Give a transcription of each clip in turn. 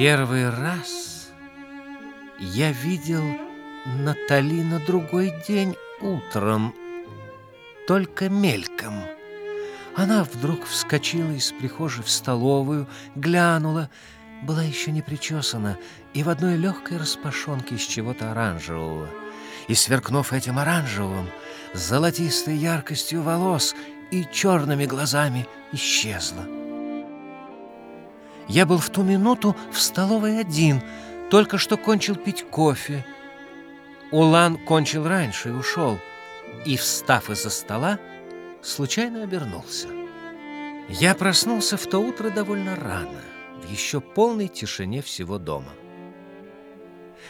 Первый раз я видел Натали на другой день утром, только мельком. Она вдруг вскочила из прихожей в столовую, глянула, была еще не причесана и в одной легкой распашонке из чего-то оранжевого. И, сверкнув этим оранжевым, золотистой яркостью волос и черными глазами, исчезла. Я был в ту минуту в столовой один, только что кончил пить кофе. Улан кончил раньше и ушел, и, встав из-за стола, случайно обернулся. Я проснулся в то утро довольно рано, в еще полной тишине всего дома.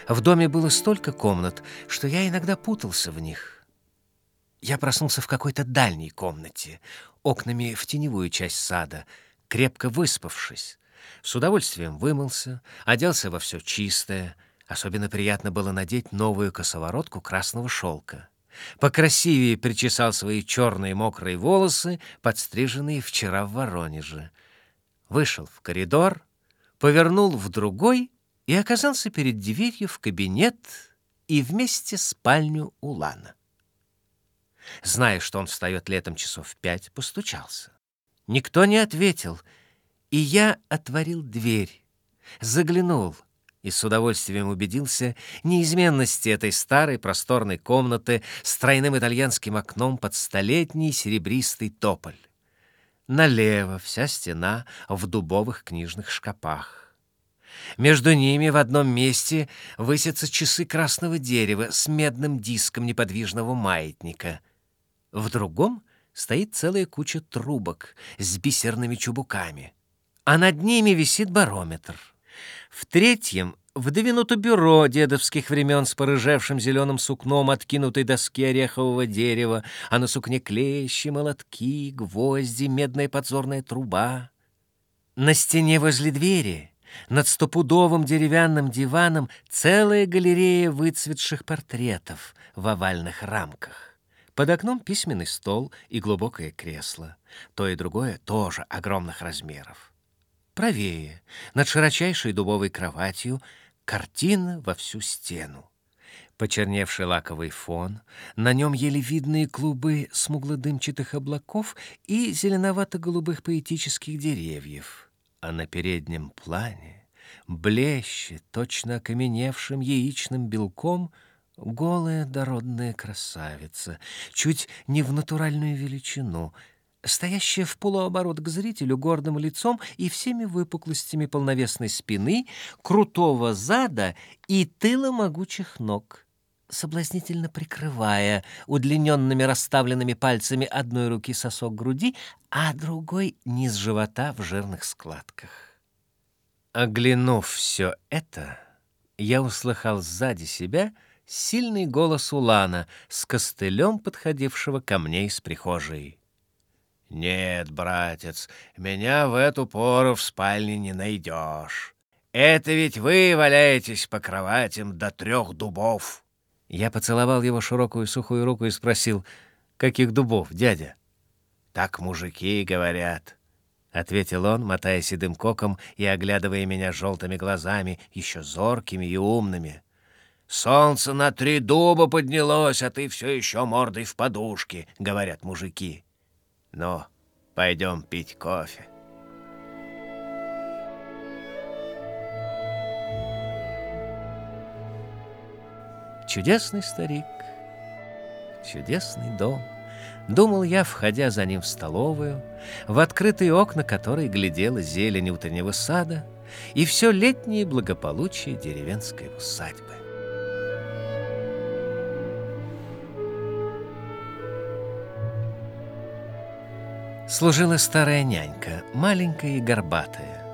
В доме было столько комнат, что я иногда путался в них. Я проснулся в какой-то дальней комнате, окнами в теневую часть сада, крепко выспавшись. С удовольствием вымылся, оделся во все чистое. Особенно приятно было надеть новую косоворотку красного шелка. Покрасивее причесал свои черные мокрые волосы, подстриженные вчера в Воронеже. Вышел в коридор, повернул в другой и оказался перед дверью в кабинет и вместе спальню Улана. Зная, что он встает летом часов в пять, постучался. Никто не ответил — и я отворил дверь, заглянул и с удовольствием убедился неизменности этой старой просторной комнаты с тройным итальянским окном под столетний серебристый тополь. Налево вся стена в дубовых книжных шкапах. Между ними в одном месте высятся часы красного дерева с медным диском неподвижного маятника. В другом стоит целая куча трубок с бисерными чубуками — а над ними висит барометр. В третьем — вдвинуто бюро дедовских времен с порыжевшим зеленым сукном откинутой доски орехового дерева, а на сукне клещи, молотки, гвозди, медная подзорная труба. На стене возле двери над стопудовым деревянным диваном целая галерея выцветших портретов в овальных рамках. Под окном письменный стол и глубокое кресло. То и другое тоже огромных размеров. Правее, над широчайшей дубовой кроватью, картина во всю стену. Почерневший лаковый фон, на нем еле видные клубы смуглодымчатых облаков и зеленовато-голубых поэтических деревьев. А на переднем плане блещет, точно окаменевшим яичным белком, голая дородная красавица, чуть не в натуральную величину — стоящая в полуоборот к зрителю гордым лицом и всеми выпуклостями полновесной спины, крутого зада и тыла могучих ног, соблазнительно прикрывая удлиненными расставленными пальцами одной руки сосок груди, а другой — низ живота в жирных складках. Оглянув все это, я услыхал сзади себя сильный голос Улана с костылем, подходившего ко мне из прихожей. «Нет, братец, меня в эту пору в спальне не найдешь. Это ведь вы валяетесь по кроватям до трех дубов». Я поцеловал его широкую сухую руку и спросил, «Каких дубов, дядя?» «Так мужики говорят», — ответил он, мотая седым коком и оглядывая меня желтыми глазами, еще зоркими и умными. «Солнце на три дуба поднялось, а ты все еще мордой в подушке», — говорят мужики. Ну, пойдем пить кофе. Чудесный старик, чудесный дом. Думал я, входя за ним в столовую, в открытые окна которой глядела зелень утреннего сада и все летнее благополучие деревенской усадьбы. Служила старая нянька, маленькая и горбатая.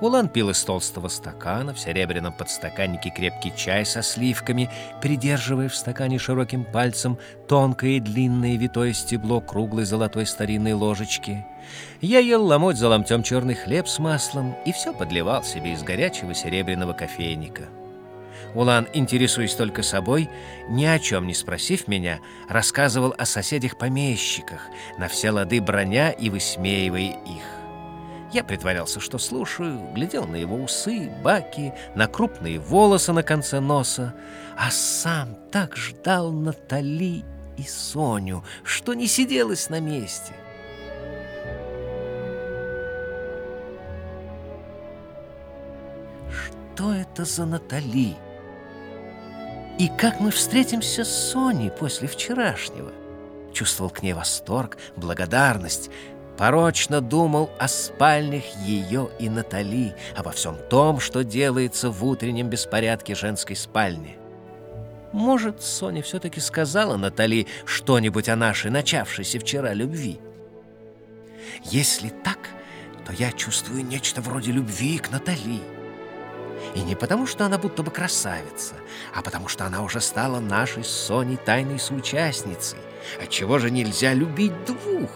Улан пил из толстого стакана в серебряном подстаканнике крепкий чай со сливками, придерживая в стакане широким пальцем тонкое и длинное витое стебло круглой золотой старинной ложечки. Я ел ломоть за ломтем черный хлеб с маслом и все подливал себе из горячего серебряного кофейника. Улан, интересуясь только собой, ни о чем не спросив меня, рассказывал о соседях-помещиках, на все лады броня и высмеивая их. Я притворялся, что слушаю, глядел на его усы, баки, на крупные волосы на конце носа, а сам так ждал Натали и Соню, что не сиделась на месте. Что это за Натали? И как мы встретимся с Соней после вчерашнего? Чувствовал к ней восторг, благодарность, порочно думал о спальнях ее и Натали, обо всем том, что делается в утреннем беспорядке женской спальни. Может, Соня все-таки сказала Натали что-нибудь о нашей начавшейся вчера любви? Если так, то я чувствую нечто вроде любви к Натали. И не потому, что она будто бы красавица, а потому, что она уже стала нашей с Соней тайной соучастницей. Отчего же нельзя любить двух?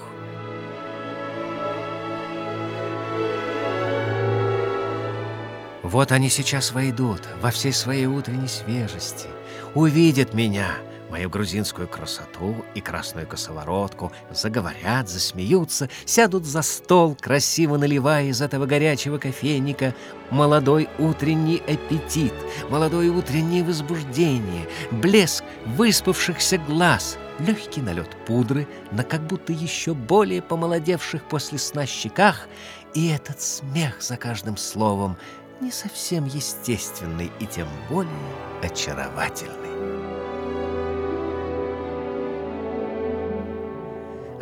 Вот они сейчас войдут во всей своей утренней свежести, увидят меня, мою грузинскую красоту и красную косоворотку, заговорят, засмеются, сядут за стол, красиво наливая из этого горячего кофейника молодой утренний аппетит, молодое утреннее возбуждение, блеск выспавшихся глаз, легкий налет пудры на как будто еще более помолодевших после сна щеках и этот смех за каждым словом — не совсем естественный и тем более очаровательный.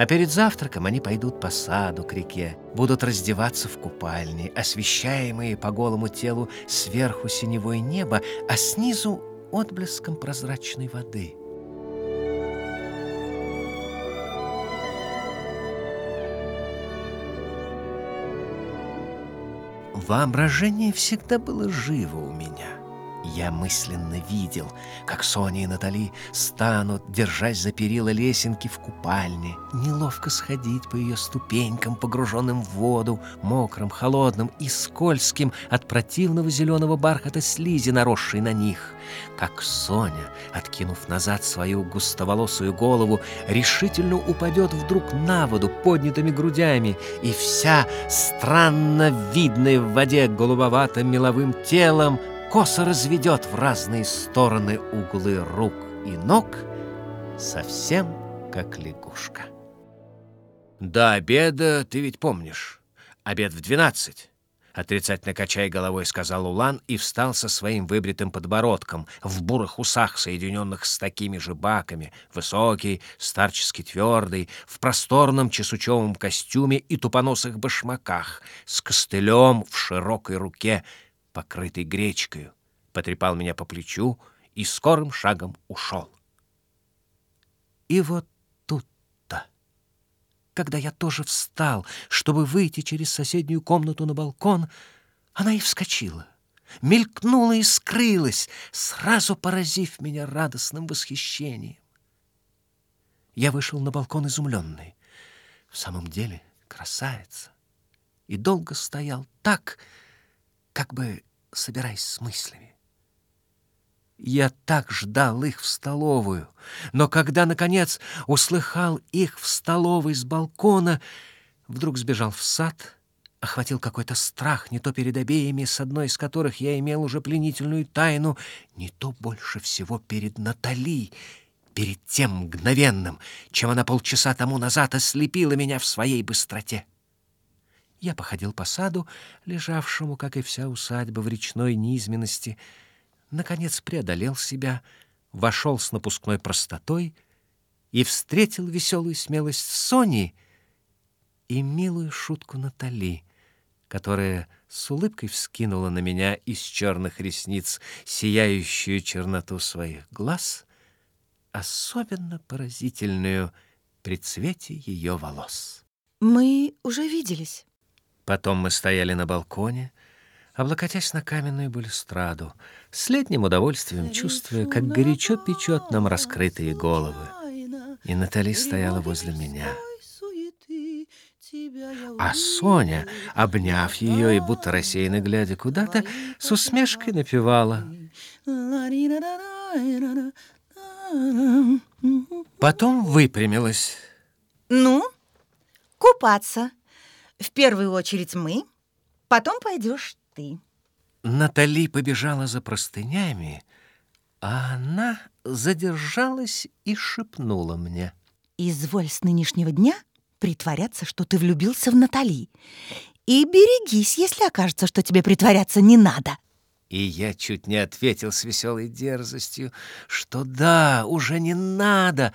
А перед завтраком они пойдут по саду к реке, будут раздеваться в купальне, освещаемые по голому телу сверху синевое небо, а снизу отблеском прозрачной воды — Воображение всегда было живо у меня. Я мысленно видел, как Соня и Натали станут, держась за перила лесенки в купальне, неловко сходить по ее ступенькам, погруженным в воду, мокрым, холодным и скользким от противного зеленого бархата слизи, наросшей на них. Как Соня, откинув назад свою густоволосую голову, решительно упадет вдруг на воду поднятыми грудями, и вся странно видная в воде голубоватым меловым телом косо разведет в разные стороны углы рук и ног, совсем как лягушка. До обеда ты ведь помнишь. Обед в двенадцать. Отрицательно качая головой, сказал Улан и встал со своим выбритым подбородком, в бурых усах, соединенных с такими же баками, высокий, старчески твердый, в просторном чесучевом костюме и тупоносых башмаках, с костылем в широкой руке — покрытый гречкою, потрепал меня по плечу и скорым шагом ушел. И вот тут-то, когда я тоже встал, чтобы выйти через соседнюю комнату на балкон, она и вскочила, мелькнула и скрылась, сразу поразив меня радостным восхищением. Я вышел на балкон изумленный. В самом деле красавица. И долго стоял так, как бы собираясь с мыслями. Я так ждал их в столовую, но когда, наконец, услыхал их в столовой с балкона, вдруг сбежал в сад, охватил какой-то страх, не то перед обеими, с одной из которых я имел уже пленительную тайну, не то больше всего перед Натали, перед тем мгновенным, чем она полчаса тому назад ослепила меня в своей быстроте. Я походил по саду, лежавшему, как и вся усадьба, в речной низменности, наконец преодолел себя, вошел с напускной простотой и встретил веселую смелость Сони и милую шутку Натали, которая с улыбкой вскинула на меня из черных ресниц сияющую черноту своих глаз, особенно поразительную при цвете ее волос. «Мы уже виделись». Потом мы стояли на балконе, облокотясь на каменную балюстраду, с летним удовольствием чувствуя, как горячо печет нам раскрытые головы. И Натали стояла возле меня. А Соня, обняв ее и будто рассеянно глядя куда-то, с усмешкой напевала. Потом выпрямилась. «Ну, купаться!» В первую очередь мы, потом пойдешь ты. Натали побежала за простынями, а она задержалась и шепнула мне. Изволь с нынешнего дня притворяться, что ты влюбился в Натали. И берегись, если окажется, что тебе притворяться не надо. И я чуть не ответил с веселой дерзостью, что да, уже не надо.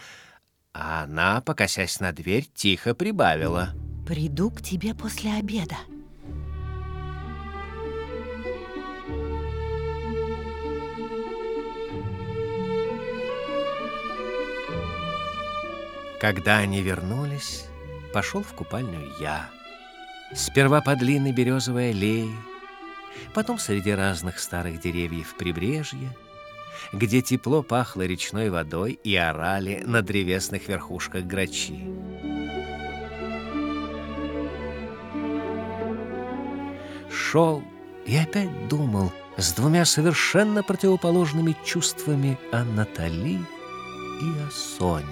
А она, покосясь на дверь, тихо прибавила. Приду к тебе после обеда. Когда они вернулись, пошел в купальню я. Сперва по длинной березовой аллее, потом среди разных старых деревьев прибрежья, где тепло пахло речной водой и орали на древесных верхушках грачи. Шел и опять думал с двумя совершенно противоположными чувствами о Натали и о Соне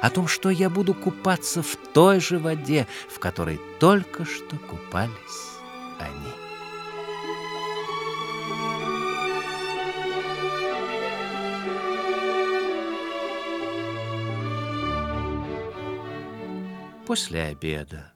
о том, что я буду купаться в той же воде, в которой только что купались они. После обеда,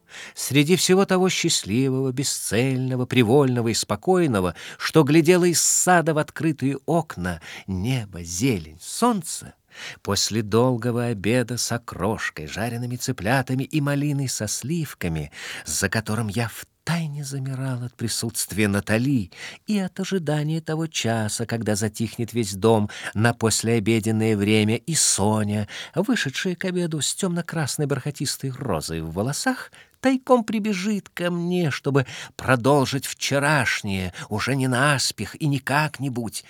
среди всего того счастливого, бесцельного, привольного и спокойного, что глядело из сада в открытые окна, небо, зелень, солнце, После долгого обеда с окрошкой, жареными цыплятами и малиной со сливками, за которым я втайне замирал от присутствия Натали и от ожидания того часа, когда затихнет весь дом на послеобеденное время, и Соня, вышедшая к обеду с темно-красной бархатистой розой в волосах, тайком прибежит ко мне, чтобы продолжить вчерашнее, уже не наспех и не как-нибудь,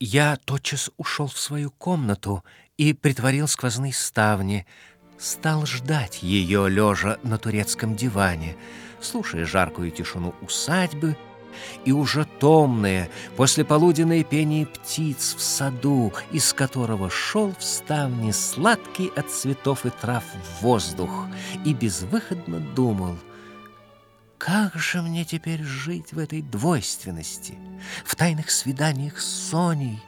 я тотчас ушел в свою комнату и притворил сквозные ставни, стал ждать ее, лежа на турецком диване, слушая жаркую тишину усадьбы и уже томное послеполуденное пение птиц в саду, из которого шел в ставни сладкий от цветов и трав воздух, и безвыходно думал — как же мне теперь жить в этой двойственности, в тайных свиданиях с Соней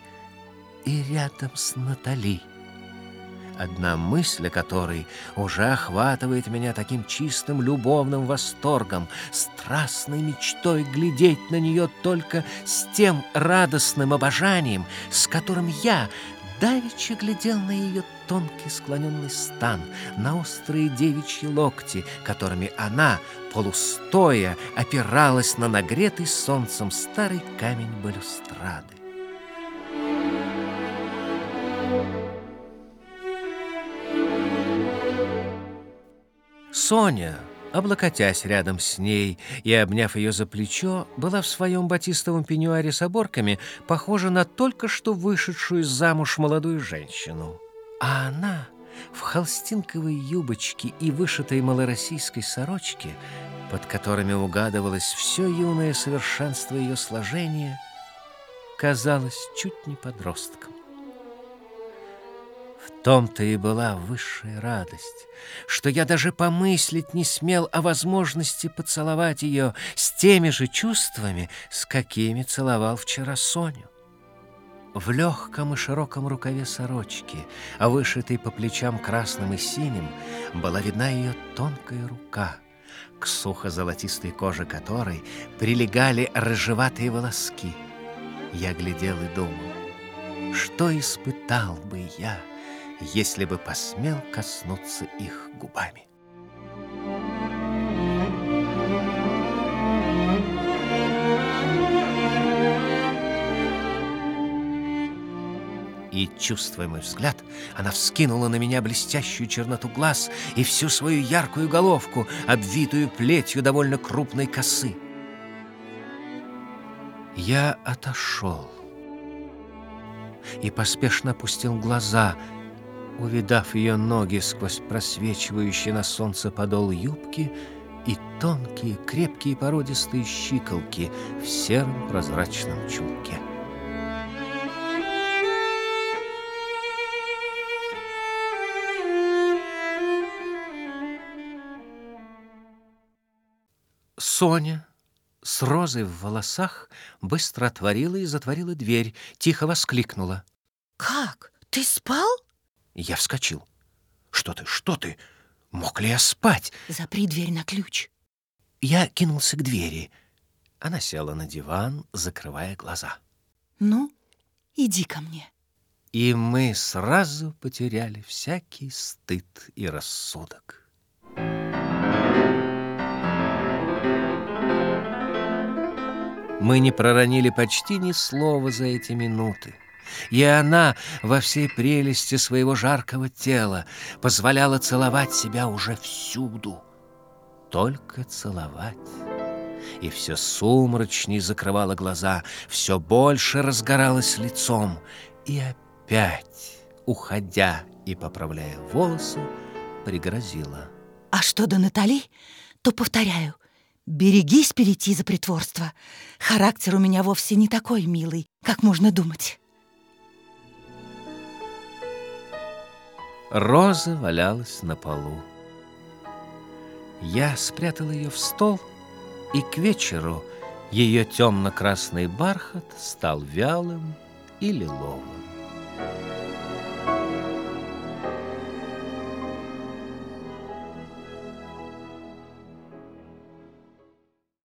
и рядом с Натали? Одна мысль о которой уже охватывает меня таким чистым любовным восторгом, страстной мечтой глядеть на нее только с тем радостным обожанием, с которым я давеча глядел на ее тонкий склоненный стан, на острые девичьи локти, которыми она, полустоя, опиралась на нагретый солнцем старый камень балюстрады. Соня, облокотясь рядом с ней и обняв ее за плечо, была в своем батистовом пеньюаре с оборками похожа на только что вышедшую замуж молодую женщину. А она в холстинковой юбочке и вышитой малороссийской сорочке, под которыми угадывалось все юное совершенство ее сложения, казалась чуть не подростком. Том-то и была высшая радость, что я даже помыслить не смел о возможности поцеловать ее с теми же чувствами, с какими целовал вчера Соню. В легком и широком рукаве сорочки, а вышитой по плечам красным и синим, была видна ее тонкая рука, к сухо-золотистой коже которой прилегали рыжеватые волоски. Я глядел и думал, что испытал бы я, если бы посмел коснуться их губами. И, чувствуя мой взгляд, она вскинула на меня блестящую черноту глаз и всю свою яркую головку, обвитую плетью довольно крупной косы. Я отошел и поспешно опустил глаза, увидав ее ноги сквозь просвечивающий на солнце подол юбки и тонкие, крепкие породистые щиколки в сером прозрачном чулке. Соня с розой в волосах быстро отворила и затворила дверь, тихо воскликнула. Как? Ты спал? Я вскочил. Что ты, что ты? Мог ли я спать? Запри дверь на ключ. Я кинулся к двери. Она села на диван, закрывая глаза. Ну, иди ко мне. И мы сразу потеряли всякий стыд и рассудок. Мы не проронили почти ни слова за эти минуты. И она во всей прелести своего жаркого тела позволяла целовать себя уже всюду. Только целовать. И все сумрачней закрывала глаза, все больше разгоралось лицом. И опять, уходя и поправляя волосы, пригрозила. А что до Натали, то повторяю, берегись перейти за притворство. Характер у меня вовсе не такой милый, как можно думать. Роза валялась на полу. Я спрятал ее в стол, и к вечеру ее темно-красный бархат стал вялым и лиловым.